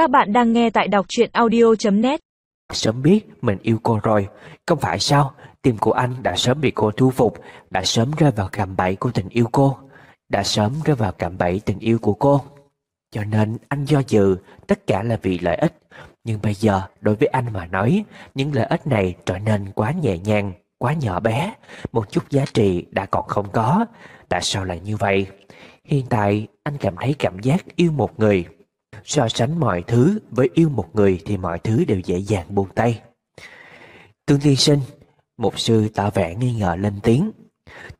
Các bạn đang nghe tại đọc truyện audio.net Sớm biết mình yêu cô rồi. Không phải sao? Tim của anh đã sớm bị cô thu phục, Đã sớm rơi vào cạm bẫy của tình yêu cô. Đã sớm rơi vào cạm bẫy tình yêu của cô. Cho nên anh do dự, Tất cả là vì lợi ích. Nhưng bây giờ, đối với anh mà nói, Những lợi ích này trở nên quá nhẹ nhàng, Quá nhỏ bé. Một chút giá trị đã còn không có. Tại sao lại như vậy? Hiện tại, anh cảm thấy cảm giác yêu một người. So sánh mọi thứ với yêu một người thì mọi thứ đều dễ dàng buông tay. Tương tiên sinh, một sư tỏ vẻ nghi ngờ lên tiếng.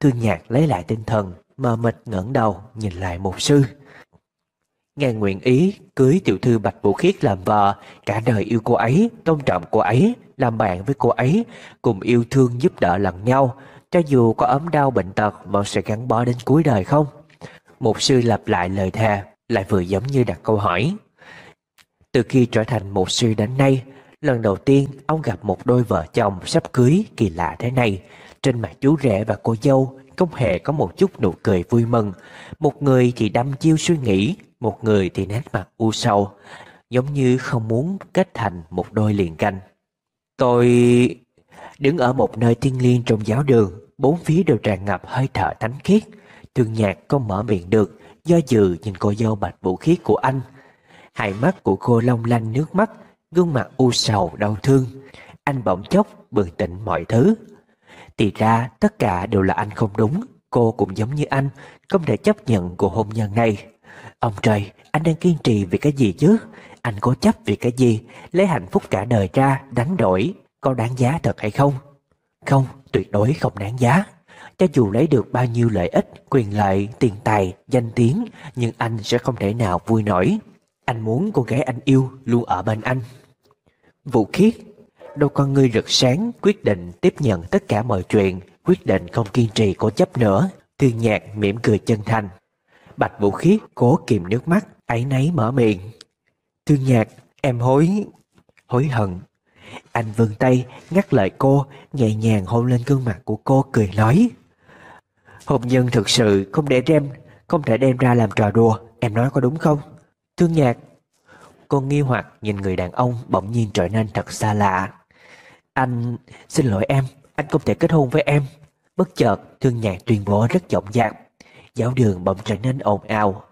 Thương nhạc lấy lại tinh thần, mờ mịt ngẩng đầu nhìn lại một sư. Ngài nguyện ý cưới tiểu thư Bạch Vũ Khiết làm vợ, cả đời yêu cô ấy, tôn trọng cô ấy, làm bạn với cô ấy, cùng yêu thương giúp đỡ lẫn nhau, cho dù có ốm đau bệnh tật vẫn sẽ gắn bó đến cuối đời không? Một sư lặp lại lời thề, lại vừa giống như đặt câu hỏi. Từ khi trở thành một sư đến nay, lần đầu tiên ông gặp một đôi vợ chồng sắp cưới kỳ lạ thế này. Trên mặt chú rể và cô dâu không hề có một chút nụ cười vui mừng. Một người thì đăm chiêu suy nghĩ, một người thì nét mặt u sầu, giống như không muốn kết thành một đôi liền canh. Tôi đứng ở một nơi thiên liêng trong giáo đường, bốn phía đều tràn ngập hơi thở thánh khiết. Thương nhạc không mở miệng được, do dự nhìn cô dâu bạch vũ khí của anh. Hai mắt của cô long lanh nước mắt, gương mặt u sầu đau thương. Anh bỗng chốc bừng tỉnh mọi thứ. Thì ra tất cả đều là anh không đúng, cô cũng giống như anh, không thể chấp nhận cuộc hôn nhân này. Ông trời, anh đang kiên trì vì cái gì chứ? Anh cố chấp vì cái gì? Lấy hạnh phúc cả đời ra, đánh đổi, có đáng giá thật hay không? Không, tuyệt đối không đáng giá. Cho dù lấy được bao nhiêu lợi ích, quyền lợi, tiền tài, danh tiếng, nhưng anh sẽ không thể nào vui nổi. Anh muốn cô gái anh yêu luôn ở bên anh. Vũ khiết, đôi con ngươi rực sáng, quyết định tiếp nhận tất cả mọi chuyện, quyết định không kiên trì cố chấp nữa. Thương nhạc mỉm cười chân thành. Bạch Vũ Khiết cố kìm nước mắt, ấy nấy mở miệng. Thương nhạc, em hối... hối hận. Anh vươn tay, ngắt lời cô, nhẹ nhàng hôn lên gương mặt của cô cười nói. Hôn nhân thực sự không để đem, Không thể đem ra làm trò đùa, Em nói có đúng không? Thương nhạc. Cô nghi hoặc nhìn người đàn ông bỗng nhiên trở nên thật xa lạ. Anh, xin lỗi em, Anh không thể kết hôn với em. Bất chợt, thương nhạc tuyên bố rất giọng dạc. Giáo đường bỗng trở nên ồn ào.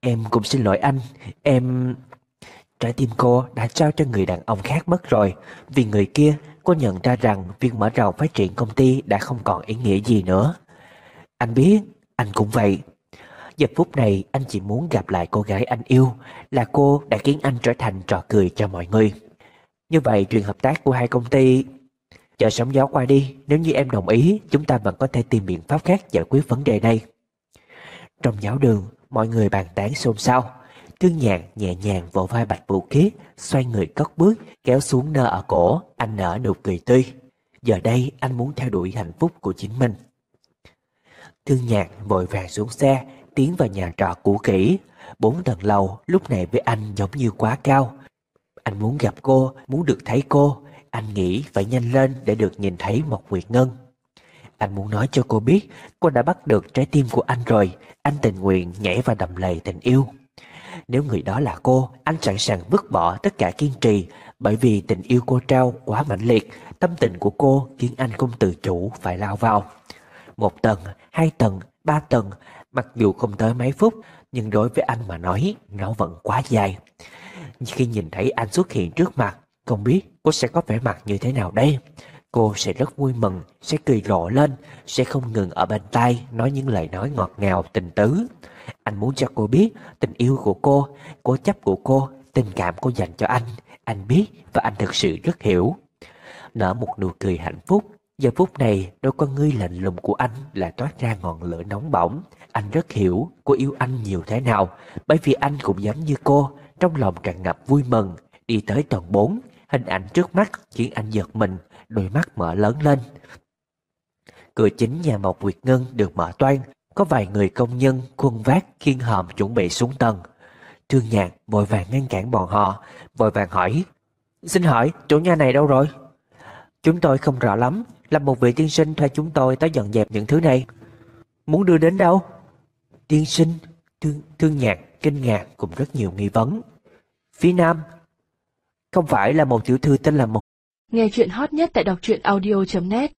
Em cũng xin lỗi anh, Em Trái tim cô đã trao cho người đàn ông khác mất rồi. Vì người kia, cô nhận ra rằng Việc mở rộng phát triển công ty đã không còn ý nghĩa gì nữa anh biết, anh cũng vậy. Giờ phút này anh chỉ muốn gặp lại cô gái anh yêu Là cô đã khiến anh trở thành trò cười cho mọi người. Như vậy chuyện hợp tác của hai công ty Chờ sóng gió qua đi Nếu như em đồng ý Chúng ta vẫn có thể tìm biện pháp khác giải quyết vấn đề này. Trong giáo đường Mọi người bàn tán xôn xao. Thương nhàn nhẹ nhàng vỗ vai bạch vũ khiết Xoay người cất bước Kéo xuống nơ ở cổ Anh nở nụ cười tươi. Giờ đây anh muốn theo đuổi hạnh phúc của chính mình. Thương nhạc vội vàng xuống xe, tiến vào nhà trọ cũ kỹ. Bốn tầng lầu lúc này với anh giống như quá cao. Anh muốn gặp cô, muốn được thấy cô. Anh nghĩ phải nhanh lên để được nhìn thấy một Nguyệt Ngân. Anh muốn nói cho cô biết cô đã bắt được trái tim của anh rồi. Anh tình nguyện nhảy vào đầm lầy tình yêu. Nếu người đó là cô, anh sẵn sàng vứt bỏ tất cả kiên trì bởi vì tình yêu cô trao quá mãnh liệt, tâm tình của cô khiến anh không tự chủ phải lao vào. Một tầng, hai tầng, ba tầng, mặc dù không tới mấy phút, nhưng đối với anh mà nói, nó vẫn quá dài. Khi nhìn thấy anh xuất hiện trước mặt, không biết cô sẽ có vẻ mặt như thế nào đây? Cô sẽ rất vui mừng, sẽ cười rộ lên, sẽ không ngừng ở bên tai nói những lời nói ngọt ngào tình tứ. Anh muốn cho cô biết tình yêu của cô, cố chấp của cô, tình cảm cô dành cho anh. Anh biết và anh thực sự rất hiểu. Nở một nụ cười hạnh phúc, Giờ phút này, đôi con ngươi lạnh lùng của anh lại toát ra ngọn lửa nóng bỏng. Anh rất hiểu cô yêu anh nhiều thế nào, bởi vì anh cũng giống như cô, trong lòng tràn ngập vui mừng. Đi tới tầng 4, hình ảnh trước mắt khiến anh giật mình, đôi mắt mở lớn lên. Cửa chính nhà Mộc Nguyệt Ngân được mở toan, có vài người công nhân khuân vác khiên hòm chuẩn bị xuống tầng. Trương Nhạc vội vàng ngăn cản bọn họ, vội vàng hỏi. Xin hỏi, chủ nhà này đâu rồi? Chúng tôi không rõ lắm, là một vị tiên sinh thuê chúng tôi tới dọn dẹp những thứ này. Muốn đưa đến đâu? Tiên sinh, thương, thương nhạc, kinh ngạc cùng rất nhiều nghi vấn. Phía nam. Không phải là một tiểu thư tên là một Nghe chuyện hot nhất tại đọc truyện audio.net